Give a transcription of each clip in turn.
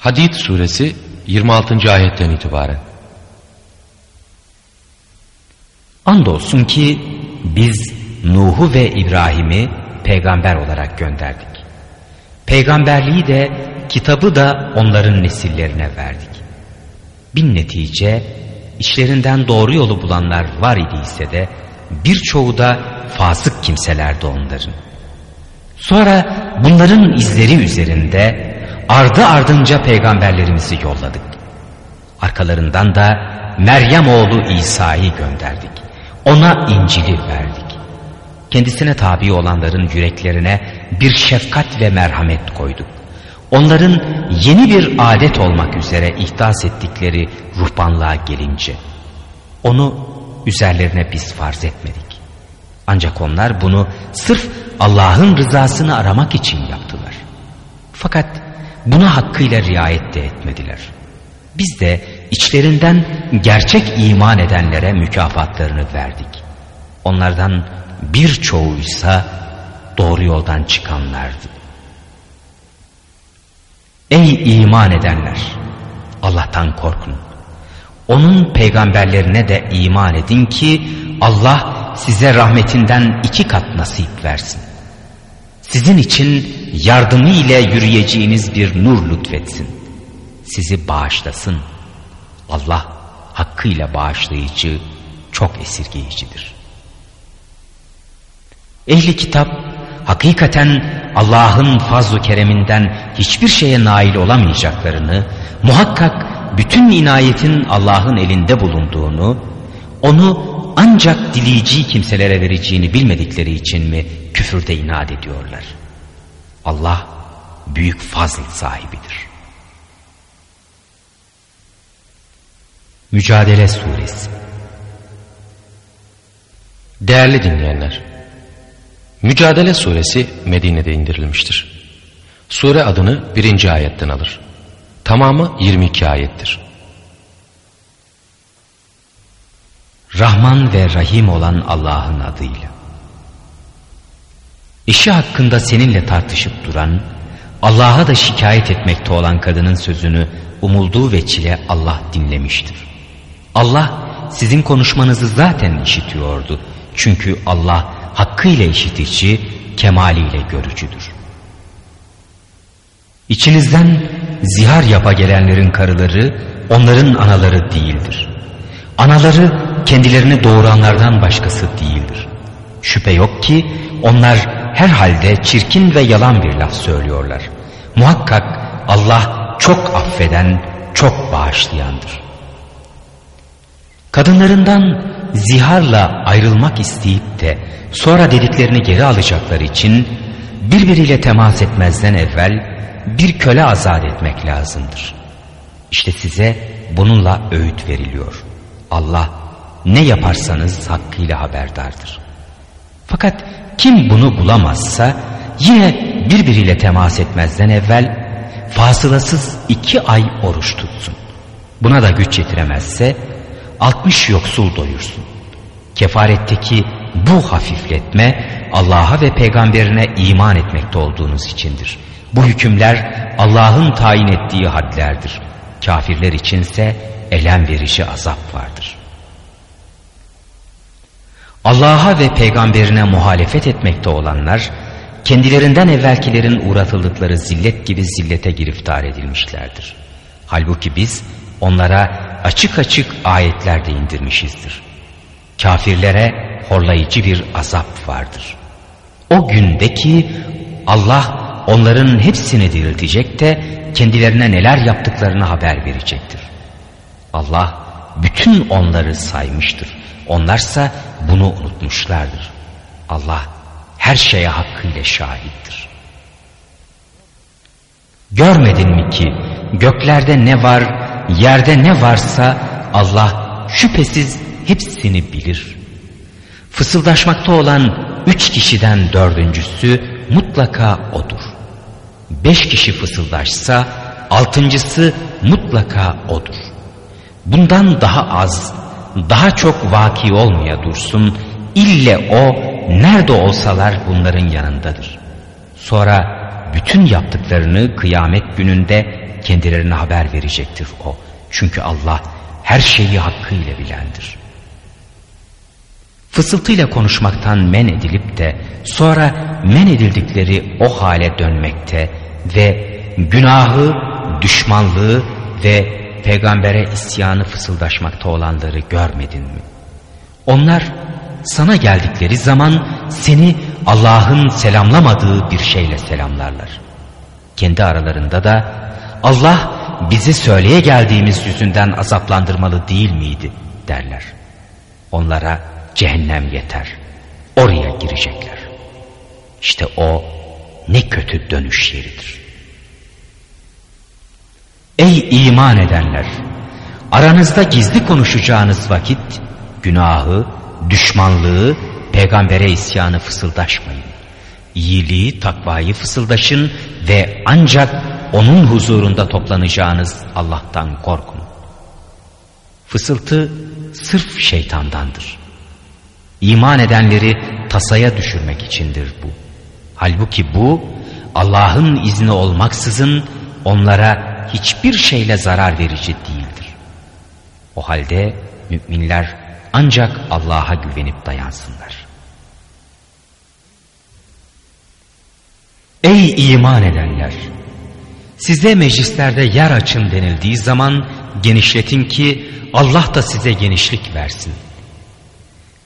Hadid suresi 26. ayetten itibaren. Andolsun ki biz Nuh'u ve İbrahim'i peygamber olarak gönderdik. Peygamberliği de kitabı da onların nesillerine verdik. Bin netice işlerinden doğru yolu bulanlar var idiyse de birçoğu da fasık kimselerdi onların. Sonra bunların izleri üzerinde ardı ardınca peygamberlerimizi yolladık. Arkalarından da Meryem oğlu İsa'yı gönderdik. Ona İncil'i verdik. Kendisine tabi olanların yüreklerine bir şefkat ve merhamet koyduk. Onların yeni bir adet olmak üzere ihdas ettikleri ruhbanlığa gelince onu üzerlerine biz farz etmedik. Ancak onlar bunu sırf Allah'ın rızasını aramak için yaptılar. Fakat buna hakkıyla riayet de etmediler. Biz de içlerinden gerçek iman edenlere mükafatlarını verdik. Onlardan birçoğuysa doğru yoldan çıkanlardı. Ey iman edenler! Allah'tan korkun. Onun peygamberlerine de iman edin ki Allah size rahmetinden iki kat nasip versin. Sizin için yardımı ile yürüyeceğiniz bir nur lütfetsin. Sizi bağışlasın. Allah hakkıyla bağışlayıcı, çok esirgeyicidir. Ehli kitap hakikaten Allah'ın fazl-ı kereminden hiçbir şeye nail olamayacaklarını, muhakkak bütün inayetin Allah'ın elinde bulunduğunu, onu ancak dileyeceği kimselere vereceğini bilmedikleri için mi küfürde inat ediyorlar? Allah büyük fazl sahibidir. Mücadele Suresi Değerli dinleyenler, Mücadele suresi Medine'de indirilmiştir. Sure adını birinci ayetten alır. Tamamı 22 ayettir. Rahman ve Rahim olan Allah'ın adıyla. İşi hakkında seninle tartışıp duran, Allah'a da şikayet etmekte olan kadının sözünü umulduğu veçile Allah dinlemiştir. Allah sizin konuşmanızı zaten işitiyordu. Çünkü Allah hakkıyla işitici, kemaliyle görücüdür. İçinizden zihar yapa gelenlerin karıları onların anaları değildir. Anaları kendilerini doğuranlardan başkası değildir. Şüphe yok ki onlar herhalde çirkin ve yalan bir laf söylüyorlar. Muhakkak Allah çok affeden, çok bağışlayandır. Kadınlarından ziharla ayrılmak isteyip de sonra dediklerini geri alacakları için birbiriyle temas etmezden evvel bir köle azat etmek lazımdır. İşte size bununla öğüt veriliyor. Allah ne yaparsanız hakkıyla haberdardır. Fakat kim bunu bulamazsa yine birbiriyle temas etmezden evvel fasılasız iki ay oruç tutsun. Buna da güç yetiremezse 60 yoksul doyursun. Kefaretteki bu hafifletme Allah'a ve peygamberine iman etmekte olduğunuz içindir. Bu hükümler Allah'ın tayin ettiği hadlerdir. Kafirler içinse elem verici azap vardır. Allah'a ve peygamberine muhalefet etmekte olanlar kendilerinden evvelkilerin uğratıldıkları zillet gibi zillete giriftar edilmişlerdir. Halbuki biz onlara açık açık ayetler de indirmişizdir. Kafirlere horlayıcı bir azap vardır. O gündeki Allah onların hepsini diriltecek de kendilerine neler yaptıklarını haber verecektir. Allah bütün onları saymıştır. Onlarsa bunu unutmuşlardır. Allah her şeye hakkıyla şahittir. Görmedin mi ki göklerde ne var, yerde ne varsa Allah şüphesiz hepsini bilir. Fısıldaşmakta olan üç kişiden dördüncüsü mutlaka odur. Beş kişi fısıldaşsa altıncısı mutlaka odur. Bundan daha az, daha çok vaki olmaya dursun, ille o nerede olsalar bunların yanındadır. Sonra bütün yaptıklarını kıyamet gününde kendilerine haber verecektir o. Çünkü Allah her şeyi hakkıyla bilendir. Fısıltıyla konuşmaktan men edilip de sonra men edildikleri o hale dönmekte ve günahı, düşmanlığı ve peygambere isyanı fısıldaşmakta olanları görmedin mi? Onlar sana geldikleri zaman seni Allah'ın selamlamadığı bir şeyle selamlarlar. Kendi aralarında da Allah bizi söyleye geldiğimiz yüzünden azaplandırmalı değil miydi derler. Onlara cehennem yeter. Oraya girecekler. İşte o ne kötü dönüş yeridir. Ey iman edenler! Aranızda gizli konuşacağınız vakit günahı, düşmanlığı, peygambere isyanı fısıldaşmayın. İyiliği, takvayı fısıldaşın ve ancak onun huzurunda toplanacağınız Allah'tan korkun. Fısıltı sırf şeytandandır. İman edenleri tasaya düşürmek içindir bu. Halbuki bu Allah'ın izni olmaksızın onlara hiçbir şeyle zarar verici değildir. O halde müminler ancak Allah'a güvenip dayansınlar. Ey iman edenler! Size meclislerde yer açın denildiği zaman genişletin ki Allah da size genişlik versin.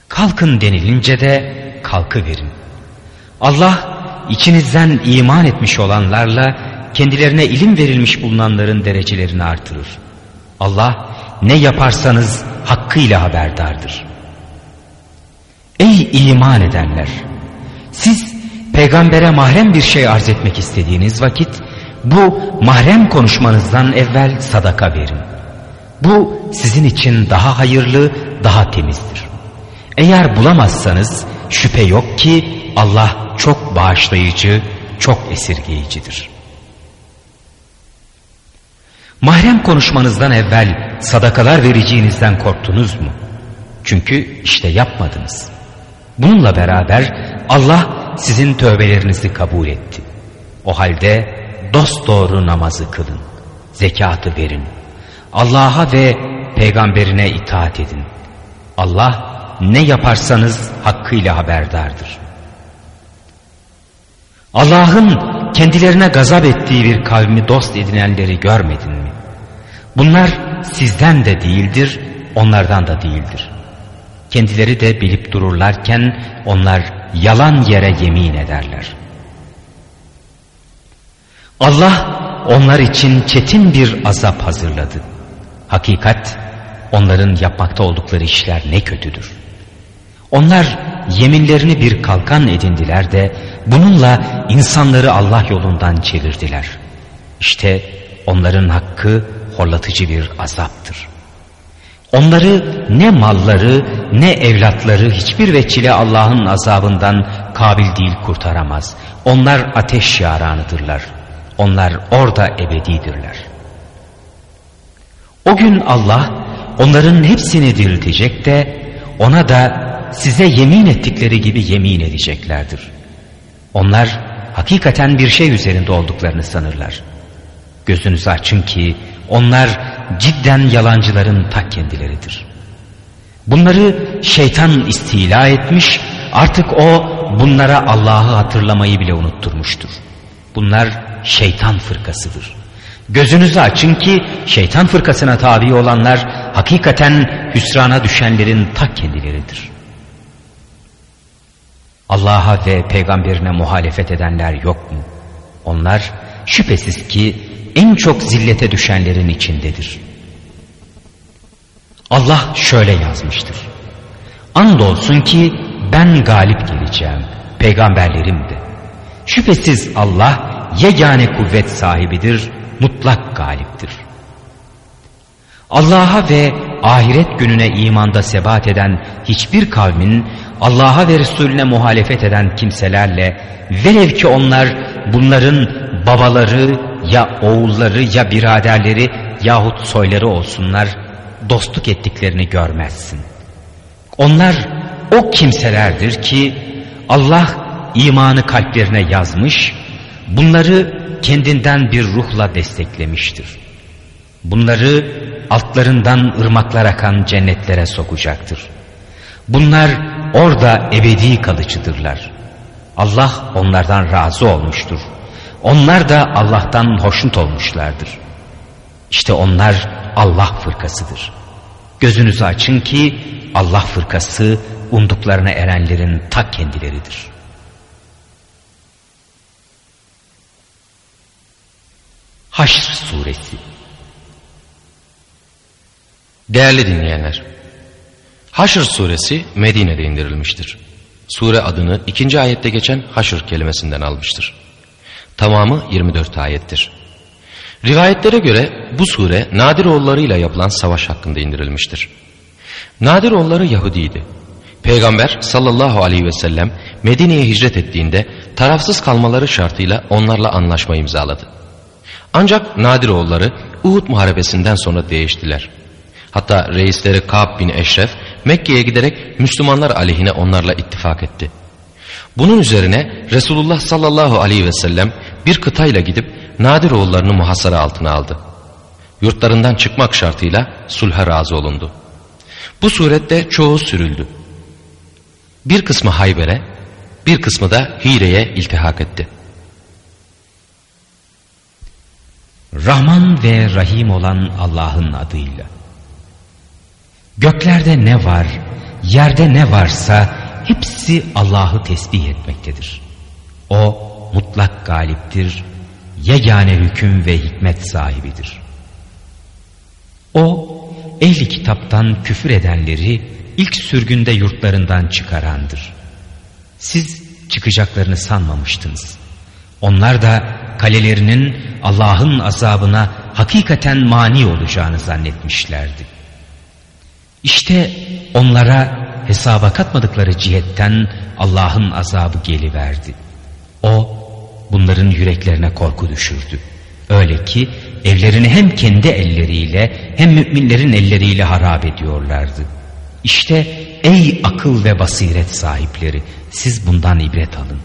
Kalkın denilince de kalkı verin. Allah içinizden iman etmiş olanlarla kendilerine ilim verilmiş bulunanların derecelerini artırır. Allah ne yaparsanız hakkıyla haberdardır. Ey iman edenler! Siz peygambere mahrem bir şey arz etmek istediğiniz vakit bu mahrem konuşmanızdan evvel sadaka verin. Bu sizin için daha hayırlı, daha temizdir. Eğer bulamazsanız şüphe yok ki Allah çok bağışlayıcı, çok esirgeyicidir. Mahrem konuşmanızdan evvel sadakalar vereceğinizden korktunuz mu? Çünkü işte yapmadınız. Bununla beraber Allah sizin tövbelerinizi kabul etti. O halde dosdoğru namazı kılın, zekatı verin. Allah'a ve peygamberine itaat edin. Allah ne yaparsanız hakkıyla haberdardır. Allah'ın kendilerine gazap ettiği bir kavmi dost edinenleri görmedin mi? Bunlar sizden de değildir, onlardan da değildir. Kendileri de bilip dururlarken onlar yalan yere yemin ederler. Allah onlar için çetin bir azap hazırladı. Hakikat onların yapmakta oldukları işler ne kötüdür. Onlar yeminlerini bir kalkan edindiler de bununla insanları Allah yolundan çevirdiler. İşte onların hakkı horlatıcı bir azaptır. Onları ne malları ne evlatları hiçbir veçile Allah'ın azabından kabil değil kurtaramaz. Onlar ateş yaranıdırlar. Onlar orada ebedidirler. O gün Allah onların hepsini diriltecek de ona da size yemin ettikleri gibi yemin edeceklerdir. Onlar hakikaten bir şey üzerinde olduklarını sanırlar. Gözünüzü açın ki onlar cidden yalancıların ta kendileridir. Bunları şeytan istila etmiş, artık o bunlara Allah'ı hatırlamayı bile unutturmuştur. Bunlar şeytan fırkasıdır. Gözünüzü açın ki şeytan fırkasına tabi olanlar hakikaten hüsrana düşenlerin ta kendileridir. Allah'a ve peygamberine muhalefet edenler yok mu? Onlar şüphesiz ki en çok zillete düşenlerin içindedir. Allah şöyle yazmıştır. Andolsun ki ben galip geleceğim, peygamberlerim de. Şüphesiz Allah yegane kuvvet sahibidir, mutlak galiptir. Allah'a ve ahiret gününe imanda sebat eden hiçbir kavmin Allah'a ve Resulüne muhalefet eden kimselerle velev ki onlar bunların babaları ya oğulları ya biraderleri yahut soyları olsunlar dostluk ettiklerini görmezsin. Onlar o kimselerdir ki Allah imanı kalplerine yazmış bunları kendinden bir ruhla desteklemiştir. Bunları altlarından ırmaklar akan cennetlere sokacaktır. Bunlar orada ebedi kalıcıdırlar. Allah onlardan razı olmuştur. Onlar da Allah'tan hoşnut olmuşlardır. İşte onlar Allah fırkasıdır. Gözünüzü açın ki Allah fırkası umduklarına erenlerin ta kendileridir. Haşr Suresi Değerli dinleyenler, Haşr suresi Medine'de indirilmiştir. Sure adını ikinci ayette geçen haşr kelimesinden almıştır. Tamamı 24 ayettir. Rivayetlere göre bu sure Nadiroğullarıyla yapılan savaş hakkında indirilmiştir. Nadiroğulları Yahudiydi. Peygamber sallallahu aleyhi ve sellem Medine'ye hicret ettiğinde tarafsız kalmaları şartıyla onlarla anlaşma imzaladı. Ancak Nadiroğulları Uhud muharebesinden sonra değiştiler. Hatta reisleri Ka'b bin Eşref Mekke'ye giderek Müslümanlar aleyhine onlarla ittifak etti. Bunun üzerine Resulullah sallallahu aleyhi ve sellem bir kıtayla gidip Nadir oğullarını muhasara altına aldı. Yurtlarından çıkmak şartıyla sulha razı olundu. Bu surette çoğu sürüldü. Bir kısmı Hayber'e, bir kısmı da Hire'ye iltihak etti. Rahman ve Rahim olan Allah'ın adıyla. Göklerde ne var, yerde ne varsa hepsi Allah'ı tesbih etmektedir. O mutlak galiptir, yegane hüküm ve hikmet sahibidir. O ehli kitaptan küfür edenleri ilk sürgünde yurtlarından çıkarandır. Siz çıkacaklarını sanmamıştınız. Onlar da kalelerinin Allah'ın azabına hakikaten mani olacağını zannetmişlerdi. İşte onlara hesaba katmadıkları cihetten Allah'ın azabı geliverdi. O bunların yüreklerine korku düşürdü. Öyle ki evlerini hem kendi elleriyle hem müminlerin elleriyle harap ediyorlardı. İşte ey akıl ve basiret sahipleri siz bundan ibret alın.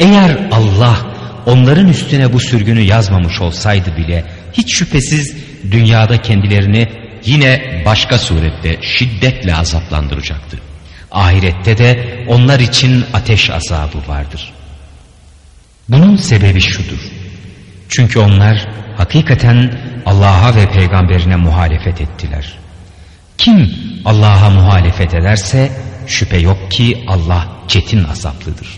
Eğer Allah onların üstüne bu sürgünü yazmamış olsaydı bile hiç şüphesiz dünyada kendilerini yine başka surette şiddetle azaplandıracaktı. Ahirette de onlar için ateş azabı vardır. Bunun sebebi şudur. Çünkü onlar hakikaten Allah'a ve peygamberine muhalefet ettiler. Kim Allah'a muhalefet ederse şüphe yok ki Allah çetin azaplıdır.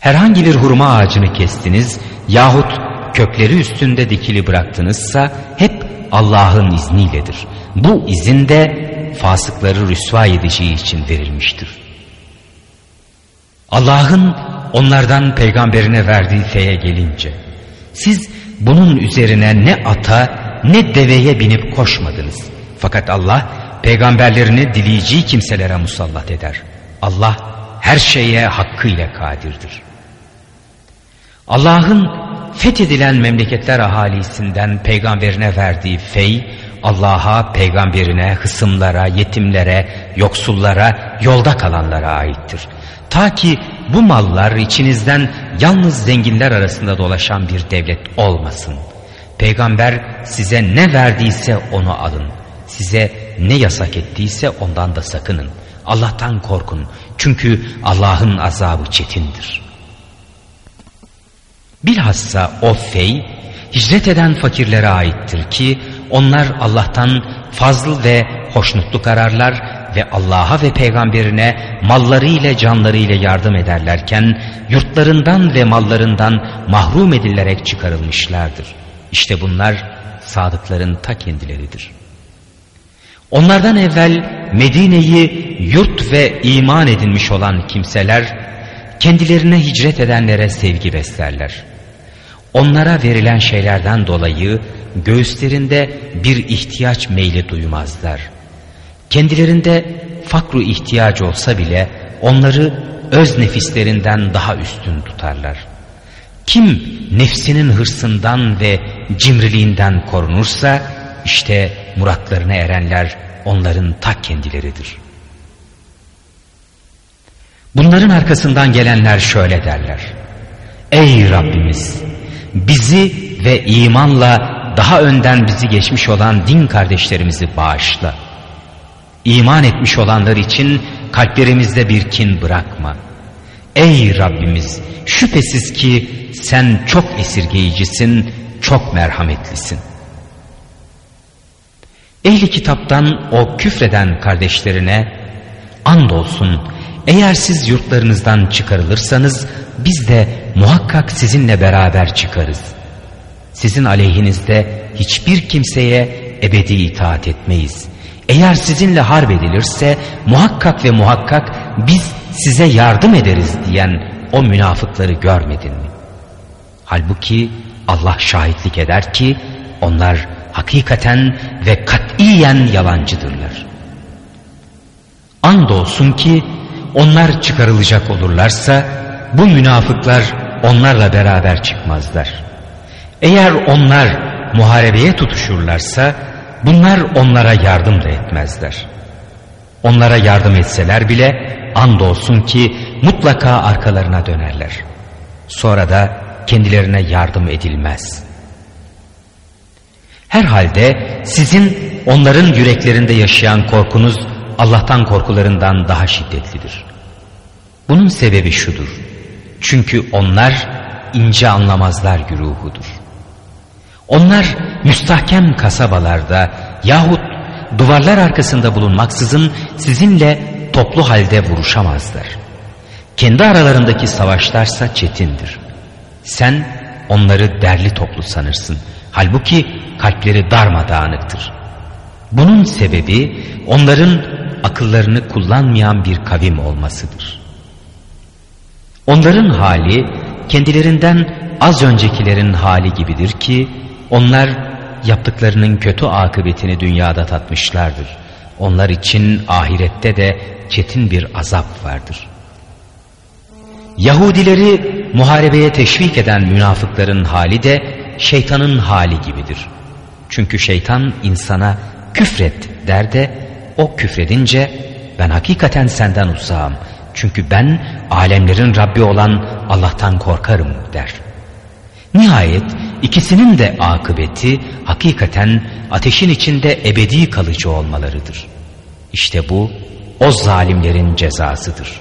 Herhangi bir hurma ağacını kestiniz yahut kökleri üstünde dikili bıraktınızsa hep Allah'ın izniyledir. Bu izin de fasıkları rüsva edeceği için verilmiştir. Allah'ın onlardan peygamberine verdiği feye gelince siz bunun üzerine ne ata ne deveye binip koşmadınız. Fakat Allah peygamberlerini dileyeceği kimselere musallat eder. Allah her şeye hakkıyla kadirdir. Allah'ın fethedilen memleketler ahalisinden peygamberine verdiği fey, Allah'a, peygamberine, hısımlara, yetimlere, yoksullara, yolda kalanlara aittir. Ta ki bu mallar içinizden yalnız zenginler arasında dolaşan bir devlet olmasın. Peygamber size ne verdiyse onu alın. Size ne yasak ettiyse ondan da sakının. Allah'tan korkun. Çünkü Allah'ın azabı çetindir.'' Bilhassa o fey hicret eden fakirlere aittir ki onlar Allah'tan fazl ve hoşnutluk ararlar ve Allah'a ve peygamberine malları ile canları ile yardım ederlerken yurtlarından ve mallarından mahrum edilerek çıkarılmışlardır. İşte bunlar sadıkların ta kendileridir. Onlardan evvel Medine'yi yurt ve iman edinmiş olan kimseler kendilerine hicret edenlere sevgi beslerler. Onlara verilen şeylerden dolayı göğüslerinde bir ihtiyaç meyli duymazlar. Kendilerinde fakru ihtiyacı olsa bile onları öz nefislerinden daha üstün tutarlar. Kim nefsinin hırsından ve cimriliğinden korunursa işte muratlarına erenler onların ta kendileridir.'' Bunların arkasından gelenler şöyle derler. Ey Rabbimiz bizi ve imanla daha önden bizi geçmiş olan din kardeşlerimizi bağışla. İman etmiş olanlar için kalplerimizde bir kin bırakma. Ey Rabbimiz şüphesiz ki sen çok esirgeyicisin, çok merhametlisin. Ehli kitaptan o küfreden kardeşlerine andolsun eğer siz yurtlarınızdan çıkarılırsanız biz de muhakkak sizinle beraber çıkarız. Sizin aleyhinizde hiçbir kimseye ebedi itaat etmeyiz. Eğer sizinle harp edilirse muhakkak ve muhakkak biz size yardım ederiz diyen o münafıkları görmedin mi? Halbuki Allah şahitlik eder ki onlar hakikaten ve katiyen yalancıdırlar. Andolsun ki onlar çıkarılacak olurlarsa bu münafıklar onlarla beraber çıkmazlar. Eğer onlar muharebeye tutuşurlarsa bunlar onlara yardım da etmezler. Onlara yardım etseler bile andolsun ki mutlaka arkalarına dönerler. Sonra da kendilerine yardım edilmez. Herhalde sizin onların yüreklerinde yaşayan korkunuz Allah'tan korkularından daha şiddetlidir. Bunun sebebi şudur. Çünkü onlar ince anlamazlar güruhudur. Onlar müstahkem kasabalarda yahut duvarlar arkasında bulunmaksızın sizinle toplu halde vuruşamazlar. Kendi aralarındaki savaşlarsa çetindir. Sen onları derli toplu sanırsın. Halbuki kalpleri darmadağınıktır. Bunun sebebi onların akıllarını kullanmayan bir kavim olmasıdır. Onların hali kendilerinden az öncekilerin hali gibidir ki onlar yaptıklarının kötü akıbetini dünyada tatmışlardır. Onlar için ahirette de çetin bir azap vardır. Yahudileri muharebeye teşvik eden münafıkların hali de şeytanın hali gibidir. Çünkü şeytan insana küfret der de o küfredince ben hakikaten senden uzağım. Çünkü ben alemlerin Rabbi olan Allah'tan korkarım der. Nihayet ikisinin de akıbeti hakikaten ateşin içinde ebedi kalıcı olmalarıdır. İşte bu o zalimlerin cezasıdır.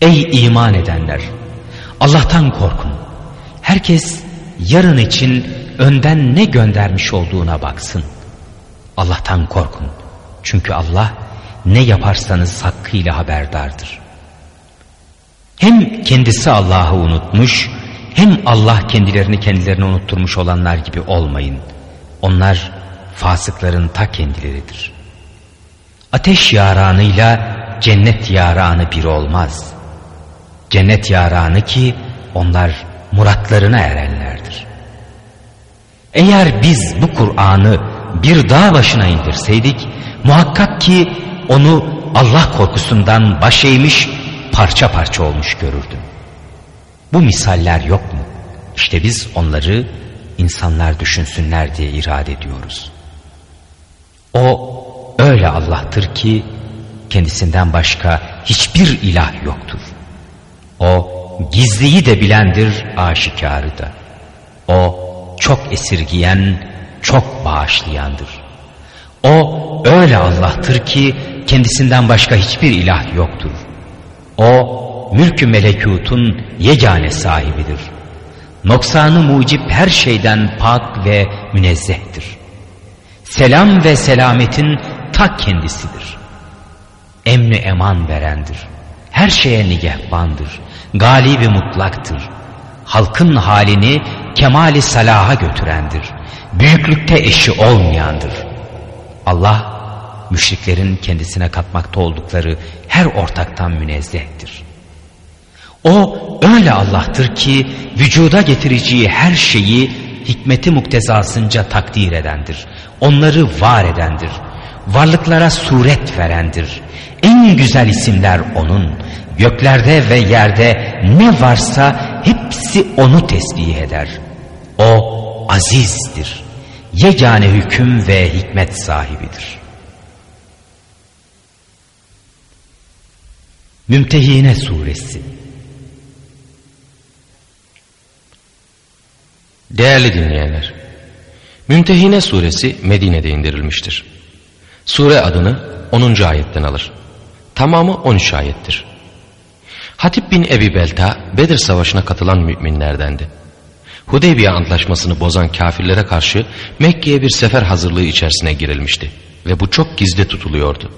Ey iman edenler! Allah'tan korkun. Herkes yarın için önden ne göndermiş olduğuna baksın. Allah'tan korkun. Çünkü Allah ne yaparsanız hakkıyla haberdardır. Hem kendisi Allah'ı unutmuş hem Allah kendilerini kendilerine unutturmuş olanlar gibi olmayın. Onlar fasıkların ta kendileridir. Ateş yaranıyla cennet yaranı bir olmaz. Cennet yaranı ki onlar muratlarına erenlerdir. Eğer biz bu Kur'an'ı bir dağ başına indirseydik muhakkak ki onu Allah korkusundan baş eğmiş parça parça olmuş görürdün. Bu misaller yok mu? İşte biz onları insanlar düşünsünler diye irade ediyoruz. O öyle Allah'tır ki kendisinden başka hiçbir ilah yoktur. O gizliyi de bilendir aşikarı da. O çok esirgiyen çok bağışlayandır. O öyle Allah'tır ki kendisinden başka hiçbir ilah yoktur. O mülkü melekutun yegane sahibidir. Noksanı mucip her şeyden pak ve münezzehtir. Selam ve selametin ta kendisidir. Emni eman verendir. Her şeye nigehbandır. Galibi mutlaktır. Halkın halini kemali salaha götürendir büyüklükte eşi olmayandır. Allah müşriklerin kendisine katmakta oldukları her ortaktan münezzehtir. O öyle Allah'tır ki vücuda getireceği her şeyi hikmeti muktezasınca takdir edendir. Onları var edendir. Varlıklara suret verendir. En güzel isimler O'nun. Göklerde ve yerde ne varsa hepsi O'nu tesbih eder. O azizdir yegane hüküm ve hikmet sahibidir. Mümtehine Suresi Değerli dinleyenler, Mümtehine Suresi Medine'de indirilmiştir. Sure adını 10. ayetten alır. Tamamı 13 ayettir. Hatip bin Ebi Belta Bedir Savaşı'na katılan müminlerdendi. Hudeybiye antlaşmasını bozan kafirlere karşı Mekke'ye bir sefer hazırlığı içerisine girilmişti ve bu çok gizli tutuluyordu.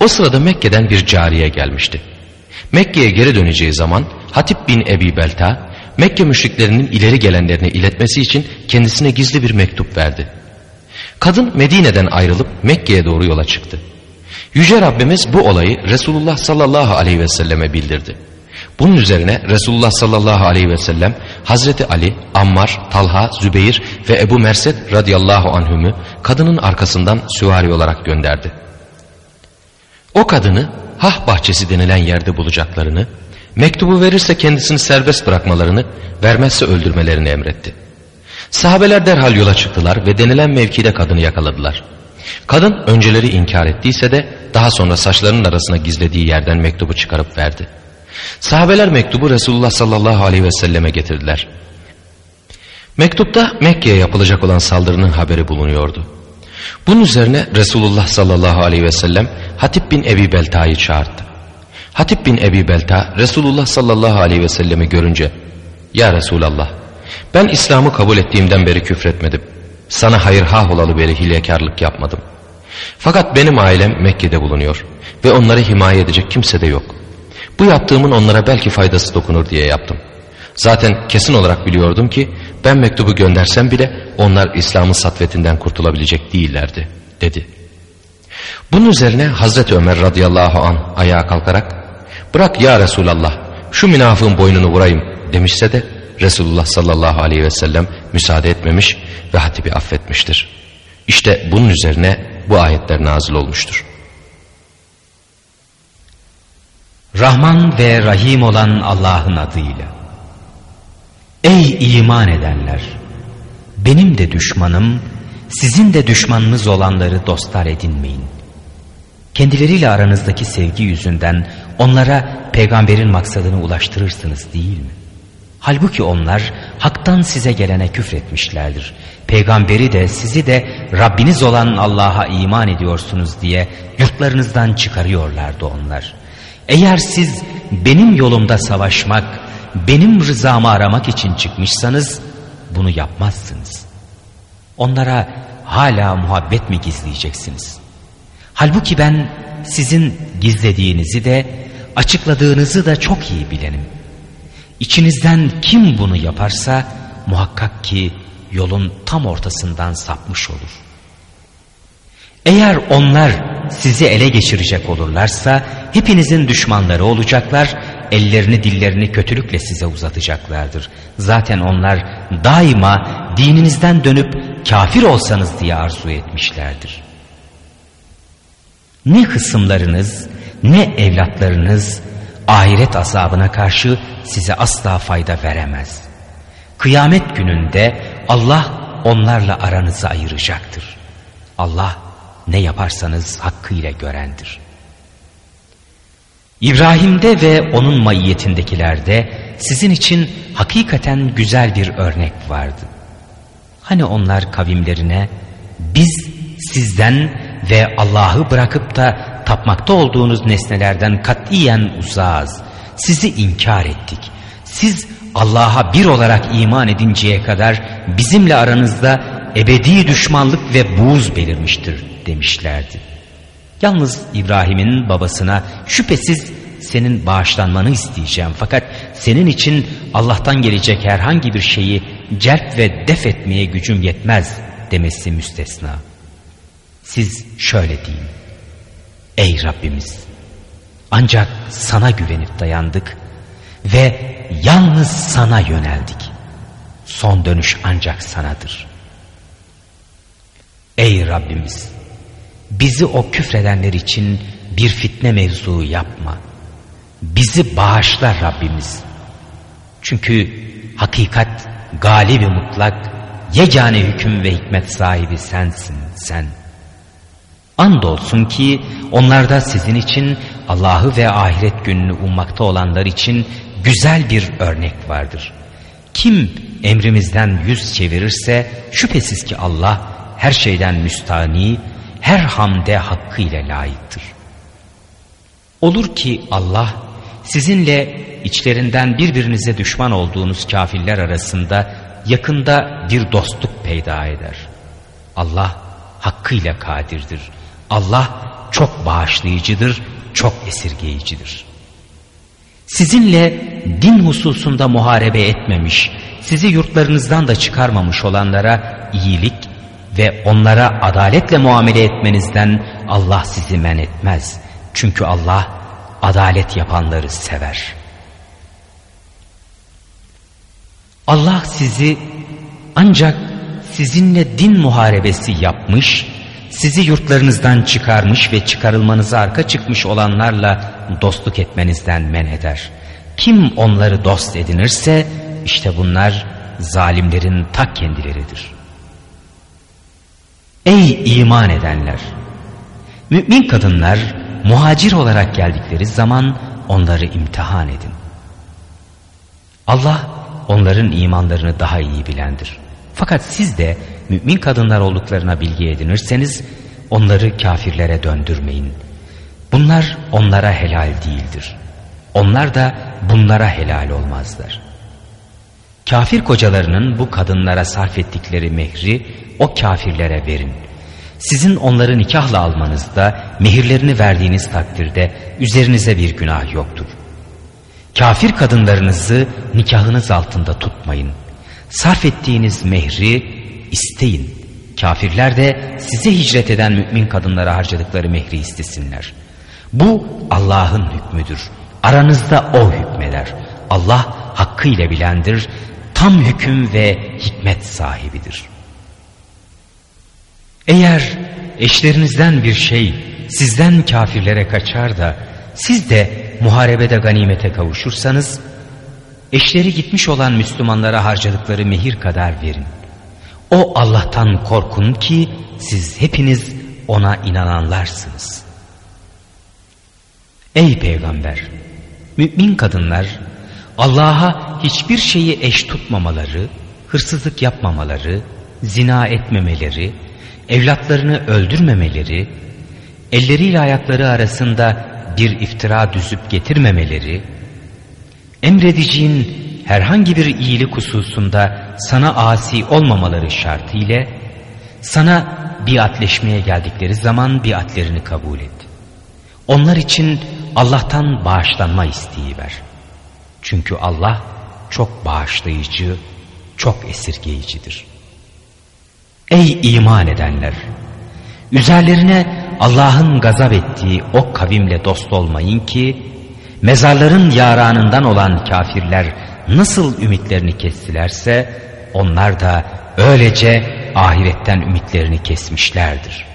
O sırada Mekke'den bir cariye gelmişti. Mekke'ye geri döneceği zaman Hatip bin Ebi Belta Mekke müşriklerinin ileri gelenlerine iletmesi için kendisine gizli bir mektup verdi. Kadın Medine'den ayrılıp Mekke'ye doğru yola çıktı. Yüce Rabbimiz bu olayı Resulullah sallallahu aleyhi ve selleme bildirdi. Bunun üzerine Resulullah sallallahu aleyhi ve sellem Hazreti Ali, Ammar, Talha, Zübeyir ve Ebu Merset radıyallahu anhümü kadının arkasından süvari olarak gönderdi. O kadını Hah bahçesi denilen yerde bulacaklarını, mektubu verirse kendisini serbest bırakmalarını, vermezse öldürmelerini emretti. Sahabeler derhal yola çıktılar ve denilen mevkide kadını yakaladılar. Kadın önceleri inkar ettiyse de daha sonra saçlarının arasına gizlediği yerden mektubu çıkarıp verdi. Sahabeler mektubu Resulullah sallallahu aleyhi ve selleme getirdiler. Mektupta Mekke'ye yapılacak olan saldırının haberi bulunuyordu. Bunun üzerine Resulullah sallallahu aleyhi ve sellem Hatip bin Ebi Belta'yı çağırdı. Hatip bin Ebi Belta Resulullah sallallahu aleyhi ve sellemi görünce Ya Resulallah ben İslam'ı kabul ettiğimden beri küfretmedim. Sana hayır ha olalı beri hilekarlık yapmadım. Fakat benim ailem Mekke'de bulunuyor ve onları himaye edecek kimse de yok. Bu yaptığımın onlara belki faydası dokunur diye yaptım. Zaten kesin olarak biliyordum ki ben mektubu göndersem bile onlar İslam'ın satvetinden kurtulabilecek değillerdi dedi. Bunun üzerine Hazreti Ömer radıyallahu an ayağa kalkarak bırak ya Resulallah şu münafığın boynunu vurayım demişse de Resulullah sallallahu aleyhi ve sellem müsaade etmemiş ve hatibi affetmiştir. İşte bunun üzerine bu ayetler nazil olmuştur. Rahman ve Rahim olan Allah'ın adıyla. Ey iman edenler! Benim de düşmanım, sizin de düşmanınız olanları dostlar edinmeyin. Kendileriyle aranızdaki sevgi yüzünden onlara peygamberin maksadını ulaştırırsınız değil mi? Halbuki onlar haktan size gelene küfretmişlerdir. Peygamberi de sizi de Rabbiniz olan Allah'a iman ediyorsunuz diye yurtlarınızdan çıkarıyorlardı onlar. Eğer siz benim yolumda savaşmak, benim rızamı aramak için çıkmışsanız bunu yapmazsınız. Onlara hala muhabbet mi gizleyeceksiniz? Halbuki ben sizin gizlediğinizi de açıkladığınızı da çok iyi bilenim. İçinizden kim bunu yaparsa muhakkak ki yolun tam ortasından sapmış olur. Eğer onlar sizi ele geçirecek olurlarsa hepinizin düşmanları olacaklar, ellerini dillerini kötülükle size uzatacaklardır. Zaten onlar daima dininizden dönüp kafir olsanız diye arzu etmişlerdir. Ne kısımlarınız ne evlatlarınız ahiret azabına karşı size asla fayda veremez. Kıyamet gününde Allah onlarla aranızı ayıracaktır. Allah ne yaparsanız hakkıyla görendir. İbrahim'de ve onun maiyetindekilerde sizin için hakikaten güzel bir örnek vardı. Hani onlar kavimlerine biz sizden ve Allah'ı bırakıp da tapmakta olduğunuz nesnelerden katiyen uzağız. Sizi inkar ettik. Siz Allah'a bir olarak iman edinceye kadar bizimle aranızda ebedi düşmanlık ve buğz belirmiştir demişlerdi. Yalnız İbrahim'in babasına şüphesiz senin bağışlanmanı isteyeceğim fakat senin için Allah'tan gelecek herhangi bir şeyi celp ve def etmeye gücüm yetmez demesi müstesna. Siz şöyle deyin. Ey Rabbimiz ancak sana güvenip dayandık ve yalnız sana yöneldik. Son dönüş ancak sanadır. Ey Rabbimiz bizi o küfredenler için bir fitne mevzuu yapma. Bizi bağışla Rabbimiz. Çünkü hakikat galibi mutlak, yegane hüküm ve hikmet sahibi sensin sen. Andolsun ki onlarda sizin için Allah'ı ve ahiret gününü ummakta olanlar için güzel bir örnek vardır. Kim emrimizden yüz çevirirse şüphesiz ki Allah her şeyden müstani, her hamde hakkıyla layıktır. Olur ki Allah sizinle içlerinden birbirinize düşman olduğunuz kafirler arasında yakında bir dostluk peyda eder. Allah hakkıyla kadirdir. Allah çok bağışlayıcıdır, çok esirgeyicidir. Sizinle din hususunda muharebe etmemiş, sizi yurtlarınızdan da çıkarmamış olanlara iyilik ve onlara adaletle muamele etmenizden Allah sizi men etmez. Çünkü Allah adalet yapanları sever. Allah sizi ancak sizinle din muharebesi yapmış, sizi yurtlarınızdan çıkarmış ve çıkarılmanıza arka çıkmış olanlarla dostluk etmenizden men eder. Kim onları dost edinirse işte bunlar zalimlerin ta kendileridir. Ey iman edenler! Mümin kadınlar muhacir olarak geldikleri zaman onları imtihan edin. Allah onların imanlarını daha iyi bilendir. Fakat siz de mümin kadınlar olduklarına bilgi edinirseniz onları kafirlere döndürmeyin. Bunlar onlara helal değildir. Onlar da bunlara helal olmazlar. Kafir kocalarının bu kadınlara sarf ettikleri mehri o kafirlere verin. Sizin onları nikahla almanızda mehirlerini verdiğiniz takdirde üzerinize bir günah yoktur. Kafir kadınlarınızı nikahınız altında tutmayın. Sarf ettiğiniz mehri isteyin. Kafirler de size hicret eden mümin kadınlara harcadıkları mehri istesinler. Bu Allah'ın hükmüdür. Aranızda O hükmeder. Allah hakkıyla bilendir, tam hüküm ve hikmet sahibidir. Eğer eşlerinizden bir şey sizden kafirlere kaçar da siz de muharebede ganimete kavuşursanız eşleri gitmiş olan Müslümanlara harcadıkları mehir kadar verin. O Allah'tan korkun ki siz hepiniz ona inananlarsınız. Ey peygamber! Mümin kadınlar Allah'a hiçbir şeyi eş tutmamaları, hırsızlık yapmamaları, zina etmemeleri, evlatlarını öldürmemeleri, elleriyle ayakları arasında bir iftira düzüp getirmemeleri, emrediciğin herhangi bir iyilik hususunda sana asi olmamaları şartıyla sana biatleşmeye geldikleri zaman biatlerini kabul et. Onlar için Allah'tan bağışlanma isteği ver. Çünkü Allah çok bağışlayıcı, çok esirgeyicidir. Ey iman edenler! Üzerlerine Allah'ın gazap ettiği o kavimle dost olmayın ki mezarların yaranından olan kafirler nasıl ümitlerini kestilerse onlar da öylece ahiretten ümitlerini kesmişlerdir.